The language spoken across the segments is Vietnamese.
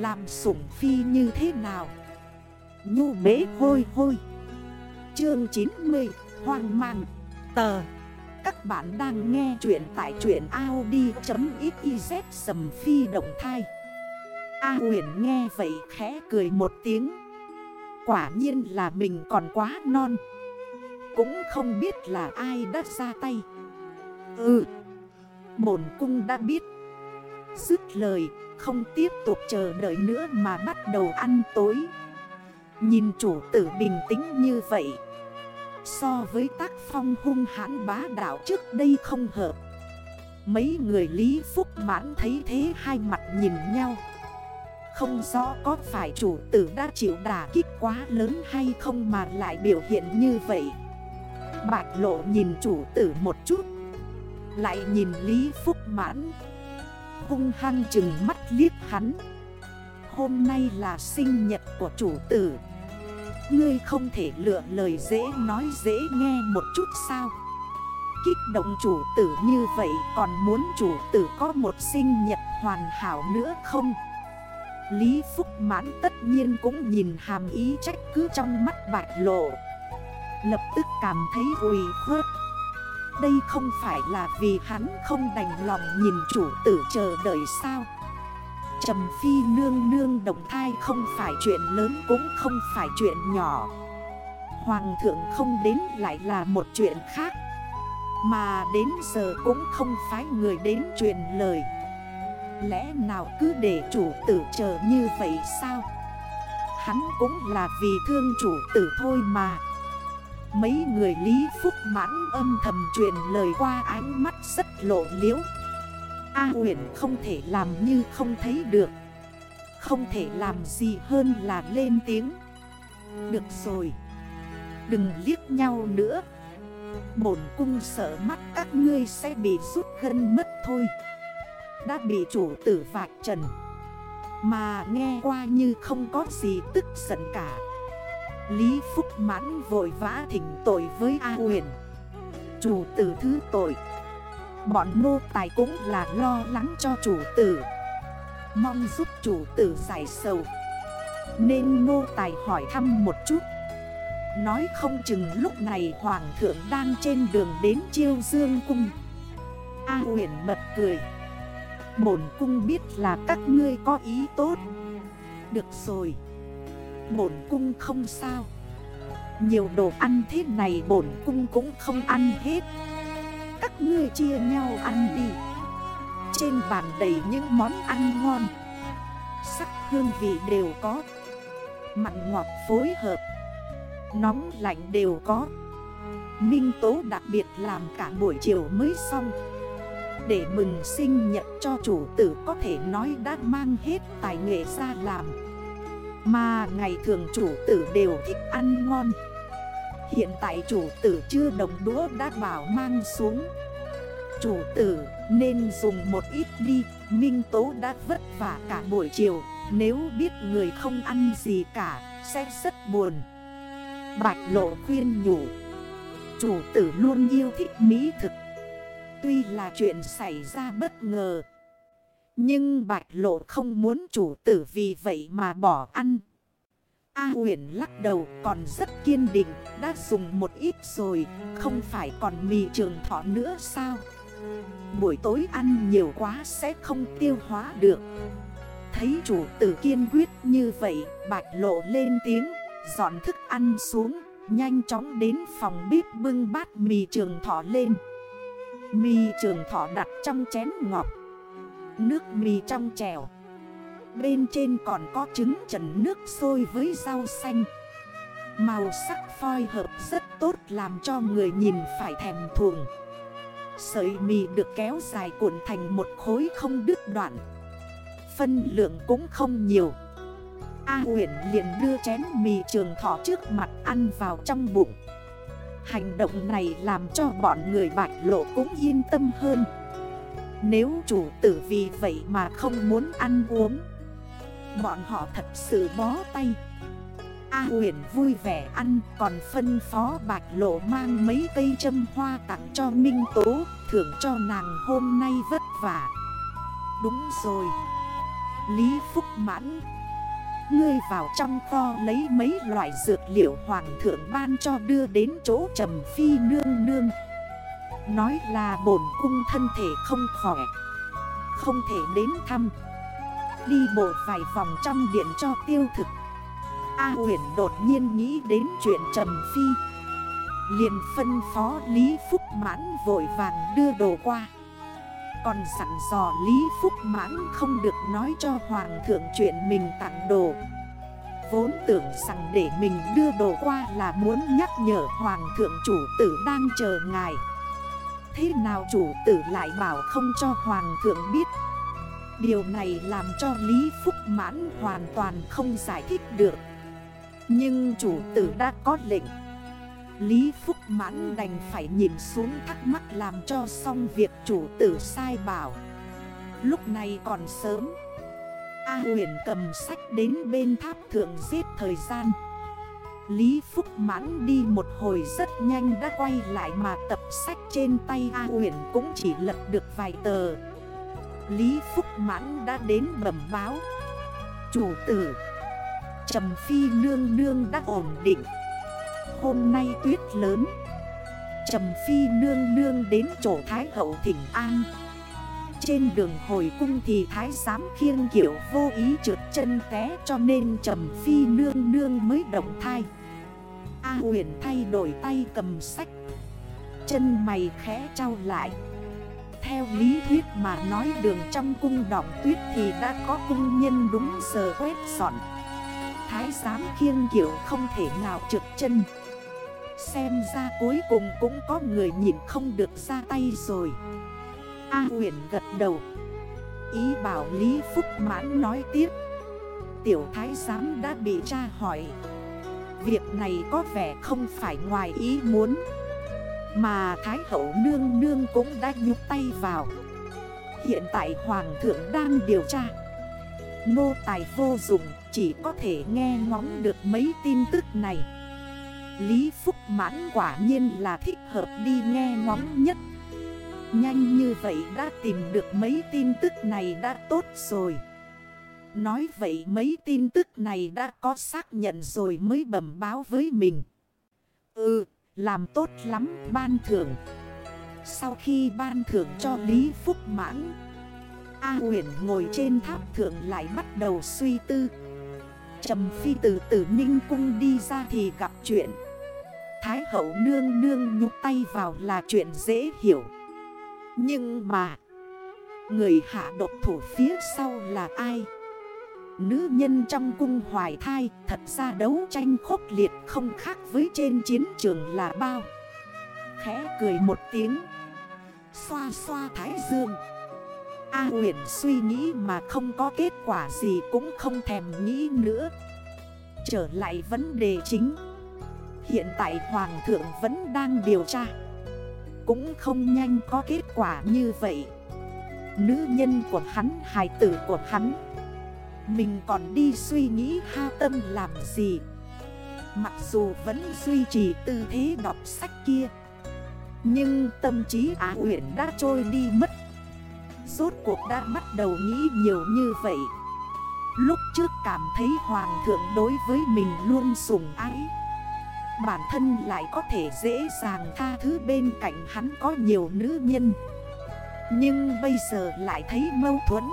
Làm sủng phi như thế nào? Nhu bế hôi hôi. Chương 90 Hoang mang. Tờ. Các bạn đang nghe chuyện tại chuyện Audi.xyz Sầm phi động thai. A huyền nghe vậy khẽ cười một tiếng. Quả nhiên là mình còn quá non. Cũng không biết là ai đã ra tay. Ừ. Bổn cung đã biết. Dứt lời không tiếp tục chờ đợi nữa mà bắt đầu ăn tối. Nhìn chủ tử bình tĩnh như vậy, So với tác phong hung hãn bá đạo trước đây không hợp. Mấy người Lý Phúc mãn thấy thế hai mặt nhìn nhau. Không rõ có phải chủ tử đã chịu đả kích quá lớn hay không mà lại biểu hiện như vậy. Bạch lộ nhìn chủ tử một chút, Lại nhìn Lý Phúc mãn. Hung hăng chừng mắt liếc hắn. Hôm nay là sinh nhật của chủ tử. Ngươi không thể lựa lời dễ nói dễ nghe một chút sao? Kích động chủ tử như vậy còn muốn chủ tử có một sinh nhật hoàn hảo nữa không? Lý Phúc Mãn tất nhiên cũng nhìn hàm ý trách cứ trong mắt bạch lộ. Lập tức cảm thấy ủy khuất. Đây không phải là vì hắn không đành lòng nhìn chủ tử chờ đợi sao? Trầm phi nương nương đồng thai không phải chuyện lớn cũng không phải chuyện nhỏ. Hoàng thượng không đến lại là một chuyện khác, Mà đến giờ cũng không phải người đến truyền lời. Lẽ nào cứ để chủ tử chờ như vậy sao? Hắn cũng là vì thương chủ tử thôi mà. Mấy người Lý Phúc mãn âm thầm truyền lời qua ánh mắt rất lộ liễu. A nguyễn không thể làm như không thấy được. Không thể làm gì hơn là lên tiếng. Được rồi. Đừng liếc nhau nữa. Bổn cung sợ mắt các ngươi sẽ bị rút gân mất thôi. Đã bị chủ tử vạch trần. Mà nghe qua như không có gì tức giận cả. Lý Phúc mãn vội vã thỉnh tội với A huyền. Chủ tử thứ tội. Bọn nô tài cũng là lo lắng cho chủ tử. Mong giúp chủ tử giải sầu. Nên nô tài hỏi thăm một chút. Nói không chừng lúc này hoàng thượng đang trên đường đến chiêu dương cung. A huyền mật cười. Bổn cung biết là các ngươi có ý tốt. Được rồi. Bổn cung không sao. Nhiều đồ ăn thế này bổn cung cũng không ăn hết. Các ngươi chia nhau ăn đi. Trên bàn đầy những món ăn ngon. Sắc hương vị đều có. Mặn ngọt phối hợp. Nóng lạnh đều có. Minh Tố đặc biệt làm cả buổi chiều mới xong. Để mừng sinh nhật cho chủ tử có thể nói đã mang hết tài nghệ ra làm. Mà ngày thường chủ tử đều thích ăn ngon. Hiện tại chủ tử chưa đồng đũa đã bảo mang xuống. Chủ tử nên dùng một ít đi, Minh Tố đã vất vả cả buổi chiều, Nếu biết người không ăn gì cả, Sẽ rất buồn. Bạch lộ khuyên nhủ, Chủ tử luôn yêu thích mỹ thực. Tuy là chuyện xảy ra bất ngờ nhưng bạch lộ không muốn chủ tử vì vậy mà bỏ ăn. A huyền lắc đầu, còn rất kiên định, Đã dùng một ít rồi, Không phải còn mì trường thọ nữa sao? Buổi tối ăn nhiều quá sẽ không tiêu hóa được. Thấy chủ tử kiên quyết như vậy, Bạch lộ lên tiếng, Dọn thức ăn xuống, Nhanh chóng đến phòng bếp bưng bát mì trường thọ lên. Mì trường thọ đặt trong chén ngọc Nước mì trong chèo. Bên trên còn có trứng trần nước sôi với rau xanh. Màu sắc phoi hợp rất tốt làm cho người nhìn phải thèm thuồng. Sợi mì được kéo dài cuộn thành một khối không đứt đoạn. Phân lượng cũng không nhiều. A uyển liền đưa chén mì trường thọ trước mặt ăn vào trong bụng. Hành động này làm cho bọn người bạch lộ cũng yên tâm hơn. Nếu chủ tử vì vậy mà không muốn ăn uống, Bọn họ thật sự bó tay. A huyền vui vẻ ăn, Còn phân phó bạch lộ mang mấy cây châm hoa tặng cho Minh Tố, Thưởng cho nàng hôm nay vất vả. Đúng rồi. Lý Phúc mãn, Ngươi vào trong kho lấy mấy loại dược liệu hoàng thượng ban cho đưa đến chỗ trầm phi nương nương. Nói là bổn cung thân thể không khỏe, Không thể đến thăm. Đi bộ vài vòng trong điện cho tiêu thực. A huyền đột nhiên nghĩ đến chuyện trầm phi. Liền phân phó Lý Phúc Mãn vội vàng đưa đồ qua. Còn sẵn dò Lý Phúc Mãn không được nói cho Hoàng thượng chuyện mình tặng đồ. Vốn tưởng rằng để mình đưa đồ qua là muốn nhắc nhở Hoàng thượng chủ tử đang chờ ngài. Thế nào chủ tử lại bảo không cho Hoàng thượng biết. Điều này làm cho Lý Phúc Mãn hoàn toàn không giải thích được. Nhưng chủ tử đã có lệnh. Lý Phúc Mãn đành phải nhìn xuống thắc mắc làm cho xong việc chủ tử sai bảo. Lúc này còn sớm. A huyền cầm sách đến bên tháp thượng giết thời gian. Lý Phúc Mãn đi một hồi rất nhanh đã quay lại mà tập sách trên tay A huyền cũng chỉ lật được vài tờ. Lý Phúc Mãn đã đến bẩm báo. Chủ tử, Trầm Phi nương nương đã ổn định. Hôm nay tuyết lớn. Trầm Phi nương nương đến chỗ Thái Hậu Thỉnh An. Trên đường hồi cung thì Thái giám khiêng kiểu vô ý trượt chân té Cho nên Trầm Phi nương nương mới động thai. A huyền thay đổi tay cầm sách. Chân mày khẽ trao lại. Theo lý thuyết mà nói đường trong cung đọng tuyết thì đã có cung nhân đúng giờ quét dọn. Thái giám khiêng kiểu không thể nào trượt chân. Xem ra cuối cùng cũng có người nhìn không được ra tay rồi. A huyền gật đầu. Ý bảo Lý Phúc Mãn nói tiếp. Tiểu thái giám đã bị tra hỏi. Việc này có vẻ không phải ngoài ý muốn. Mà Thái hậu nương nương cũng đã nhúc tay vào. Hiện tại Hoàng thượng đang điều tra. Nô tài vô dụng, chỉ có thể nghe ngóng được mấy tin tức này. Lý Phúc Mãn quả nhiên là thích hợp đi nghe ngóng nhất. Nhanh như vậy đã tìm được mấy tin tức này đã tốt rồi. Nói vậy mấy tin tức này đã có xác nhận rồi mới bẩm báo với mình. Ừ, làm tốt lắm ban thưởng. Sau khi ban thưởng cho Lý Phúc Mãn A huyền ngồi trên tháp thượng lại bắt đầu suy tư. Trầm phi từ tử ninh cung đi ra thì gặp chuyện. Thái hậu nương nương nhúc tay vào là chuyện dễ hiểu. Nhưng mà Người hạ độc thủ phía sau là ai? Nữ nhân trong cung hoài thai Thật ra đấu tranh khốc liệt không khác với trên chiến trường là bao. Khẽ cười một tiếng. Xoa xoa thái dương. A huyện suy nghĩ mà không có kết quả gì cũng không thèm nghĩ nữa. Trở lại vấn đề chính. Hiện tại Hoàng thượng vẫn đang điều tra. Cũng không nhanh có kết quả như vậy. Nữ nhân của hắn, hài tử của hắn. Mình còn đi suy nghĩ ha tâm làm gì. Mặc dù vẫn duy trì tư thế đọc sách kia, Nhưng tâm trí Á Uyển đã trôi đi mất. Rốt cuộc đã bắt đầu nghĩ nhiều như vậy. Lúc trước cảm thấy Hoàng thượng đối với mình luôn sủng ái. Bản thân lại có thể dễ dàng tha thứ bên cạnh hắn có nhiều nữ nhân. Nhưng bây giờ lại thấy mâu thuẫn.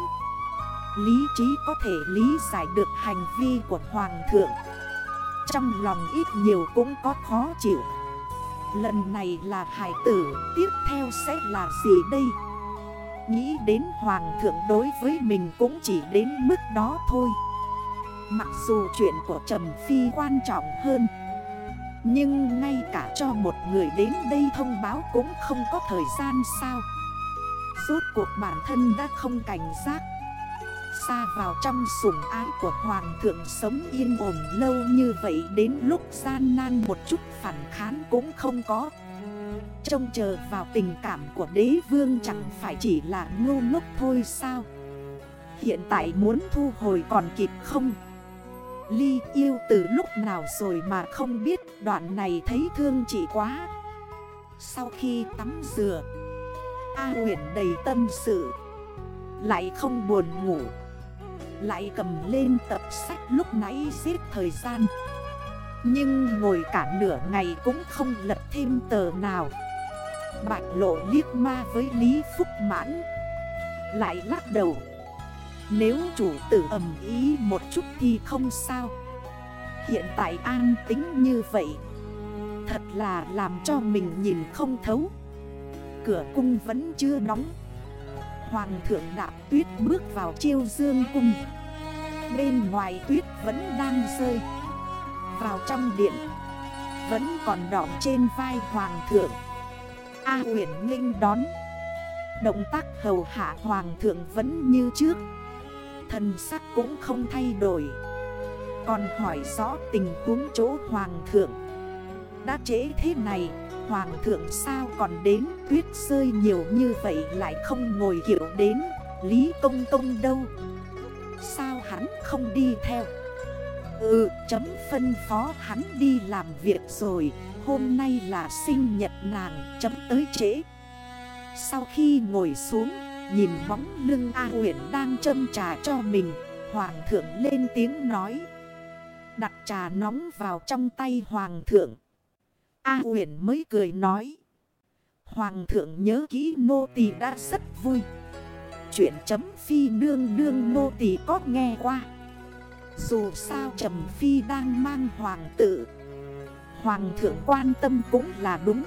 Lý trí có thể lý giải được hành vi của Hoàng thượng. Trong lòng ít nhiều cũng có khó chịu. Lần này là hải tử, Tiếp theo sẽ là gì đây? Nghĩ đến Hoàng thượng đối với mình cũng chỉ đến mức đó thôi. Mặc dù chuyện của Trầm Phi quan trọng hơn, nhưng ngay cả cho một người đến đây thông báo cũng không có thời gian sao? Rốt cuộc bản thân đã không cảnh giác. Xa vào trong sủng ái của Hoàng thượng sống yên ổn lâu như vậy Đến lúc gian nan một chút phản kháng cũng không có. Trông chờ vào tình cảm của đế vương chẳng phải chỉ là ngu ngốc thôi sao? Hiện tại muốn thu hồi còn kịp không? Ly yêu từ lúc nào rồi mà không biết, đoạn này thấy thương chị quá. Sau khi tắm rửa, A huyền đầy tâm sự, Lại không buồn ngủ. Lại cầm lên tập sách lúc nãy giết thời gian. Nhưng ngồi cả nửa ngày cũng không lật thêm tờ nào. Bạch lộ liếc ma với Lý Phúc Mãn, Lại lắc đầu. Nếu chủ tử ẩm ý một chút thì không sao. Hiện tại an tính như vậy, Thật là làm cho mình nhìn không thấu. Cửa cung vẫn chưa đóng. Hoàng thượng đạp tuyết bước vào chiêu dương cung. Bên ngoài tuyết vẫn đang rơi. Vào trong điện, Vẫn còn đỏng trên vai hoàng thượng. A huyền linh đón. Động tác hầu hạ hoàng thượng vẫn như trước. Thần sắc cũng không thay đổi. Còn hỏi rõ tình huống chỗ hoàng thượng. Đã chế thế này Hoàng thượng sao còn đến? Tuyết rơi nhiều như vậy lại không ngồi hiểu đến. Lý công công đâu? Sao hắn không đi theo? Ừ chấm phân phó hắn đi làm việc rồi. Hôm nay là sinh nhật nàng, chấm tới trễ. Sau khi ngồi xuống, Nhìn bóng lưng A huyện đang châm trà cho mình, Hoàng thượng lên tiếng nói. Đặt trà nóng vào trong tay hoàng thượng. A huyện mới cười nói. Hoàng thượng nhớ kỹ nô tỳ đã rất vui. Chuyện chấm phi nương nương nô tỳ có nghe qua. Dù sao trầm phi đang mang hoàng tử. Hoàng thượng quan tâm cũng là đúng.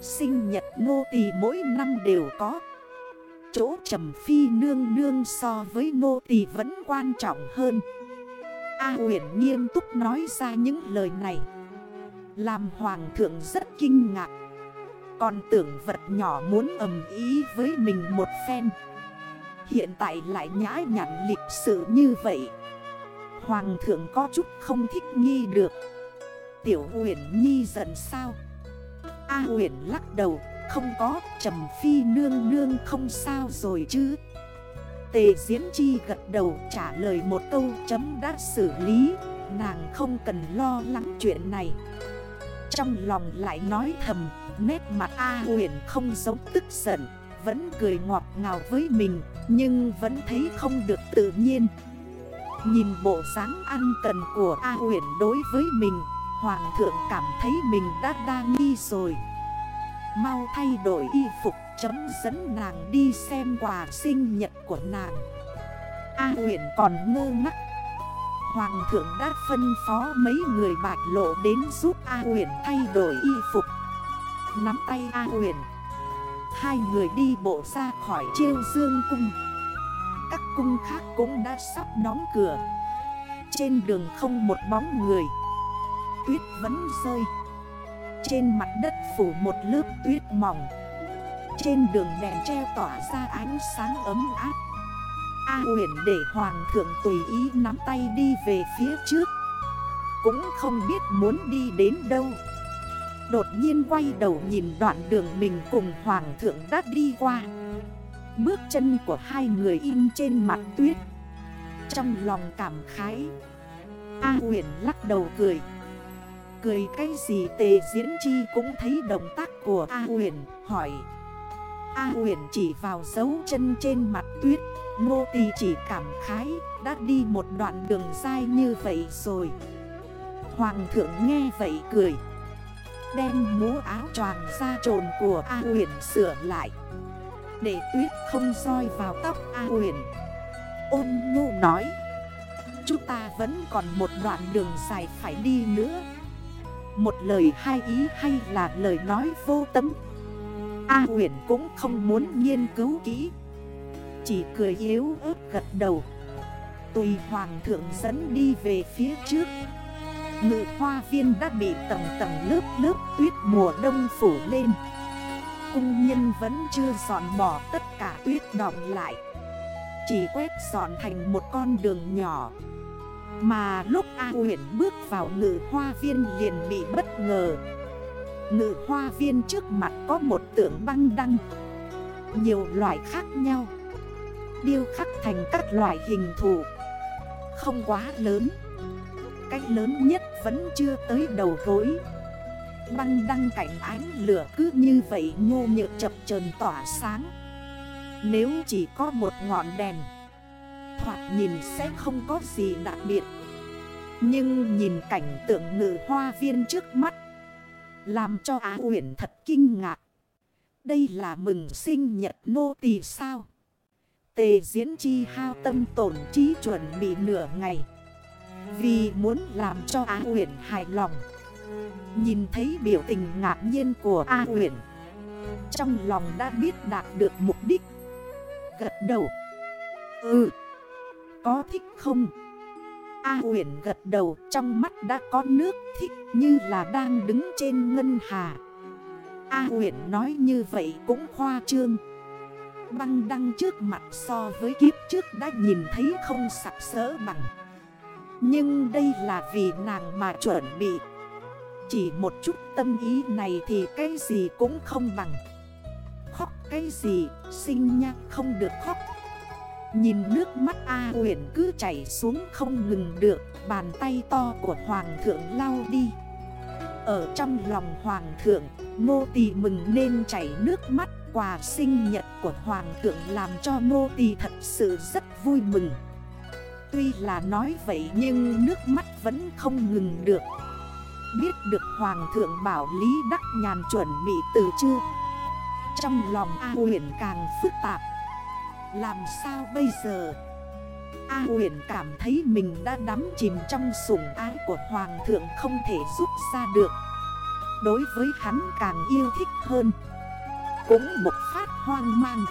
Sinh nhật nô tỳ mỗi năm đều có. Chỗ trầm phi nương nương so với nô tỳ vẫn quan trọng hơn. A huyền nghiêm túc nói ra những lời này. Làm hoàng thượng rất kinh ngạc. Còn tưởng vật nhỏ muốn ầm ý với mình một phen. Hiện tại lại nhã nhặn lịch sự như vậy. Hoàng thượng có chút không thích nghi được. Tiểu uyển nhi giận sao? A uyển lắc đầu, Không có, trầm phi nương nương không sao rồi chứ? Tề diễn chi gật đầu trả lời một câu chấm đã xử lý. Nàng không cần lo lắng chuyện này. Trong lòng lại nói thầm, Nét mặt A huyền không giống tức giận, Vẫn cười ngọt ngào với mình, Nhưng vẫn thấy không được tự nhiên. Nhìn bộ dáng ăn cần của A huyền đối với mình, Hoàng thượng cảm thấy mình đã đa nghi rồi. Mau thay đổi y phục, chấm dẫn nàng đi xem quà sinh nhật của nàng. A Huyền còn ngơ ngắc Hoàng thượng đã phân phó mấy người bạch lộ đến giúp A Huyền thay đổi y phục. Nắm tay A Huyền, Hai người đi bộ ra khỏi chiêu dương cung. Các cung khác cũng đã sắp đóng cửa. Trên đường không một bóng người. Tuyết vẫn rơi. Trên mặt đất phủ một lớp tuyết mỏng. Trên đường đèn treo tỏa ra ánh sáng ấm áp. A huyền để hoàng thượng tùy ý nắm tay đi về phía trước. Cũng không biết muốn đi đến đâu. Đột nhiên quay đầu nhìn đoạn đường mình cùng hoàng thượng đã đi qua. Bước chân của hai người in trên mặt tuyết. Trong lòng cảm khái, A huyền lắc đầu cười. Cười cái gì tề diễn chi cũng thấy động tác của A huyền hỏi. A huyền chỉ vào dấu chân trên mặt tuyết Nô tỳ chỉ cảm khái, đã đi một đoạn đường dài như vậy rồi. Hoàng thượng nghe vậy cười, Đem mũ áo choàng ra trồn của A huyền sửa lại. Để tuyết không roi vào tóc A huyền Ôn nhu nói, Chúng ta vẫn còn một đoạn đường dài phải đi nữa. Một lời hai ý hay là lời nói vô tâm. A huyền cũng không muốn nghiên cứu kỹ. Chỉ cười yếu ớt gật đầu. Tùy hoàng thượng dẫn đi về phía trước. Ngự hoa viên đã bị tầng tầng lớp lớp tuyết mùa đông phủ lên. Cung nhân vẫn chưa dọn bỏ tất cả tuyết đọng lại. Chỉ quét dọn thành một con đường nhỏ. Mà lúc A huyển bước vào ngự hoa viên liền bị bất ngờ. Ngự hoa viên trước mặt có một tượng băng đăng. Nhiều loại khác nhau. Điêu khắc thành các loại hình thù. Không quá lớn. Cách lớn nhất vẫn chưa tới đầu gối. Băng đăng cảnh ánh lửa cứ như vậy ngô nhựa chập trần tỏa sáng. Nếu chỉ có một ngọn đèn, Thoạt nhìn sẽ không có gì đặc biệt. Nhưng nhìn cảnh tượng ngự hoa viên trước mắt làm cho Á Uyển thật kinh ngạc. Đây là mừng sinh nhật nô tỳ sao? Tề diễn chi hao tâm tổn trí chuẩn bị nửa ngày. Vì muốn làm cho Á Uyển hài lòng. Nhìn thấy biểu tình ngạc nhiên của A Uyển. Trong lòng đã biết đạt được mục đích. Gật đầu. Ừ. Có thích không? A Uyển gật đầu, trong mắt đã có nước thích như là đang đứng trên ngân hà. A Uyển nói như vậy cũng khoa trương. Băng đăng trước mặt so với kiếp trước đã nhìn thấy không sặc sỡ bằng. Nhưng đây là vì nàng mà chuẩn bị. Chỉ một chút tâm ý này thì cái gì cũng không bằng. Khóc cái gì, sinh nha không được khóc. Nhìn nước mắt A huyền cứ chảy xuống không ngừng được, Bàn tay to của Hoàng thượng lau đi. Ở trong lòng Hoàng thượng Nô tỳ mừng nên chảy nước mắt, Quà sinh nhật của Hoàng thượng làm cho nô tỳ thật sự rất vui mừng. Tuy là nói vậy nhưng nước mắt vẫn không ngừng được. Biết được Hoàng thượng bảo Lý Đắc Nhàn chuẩn bị từ chưa Trong lòng A huyền càng phức tạp làm sao bây giờ? A huyền cảm thấy mình đã đắm chìm trong sủng ái của Hoàng thượng không thể rút ra được. Đối với hắn càng yêu thích hơn. Cũng một phát hoang mang.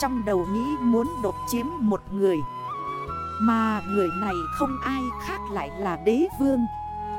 Trong đầu nghĩ muốn đột chiếm một người. Mà người này không ai khác lại là đế vương.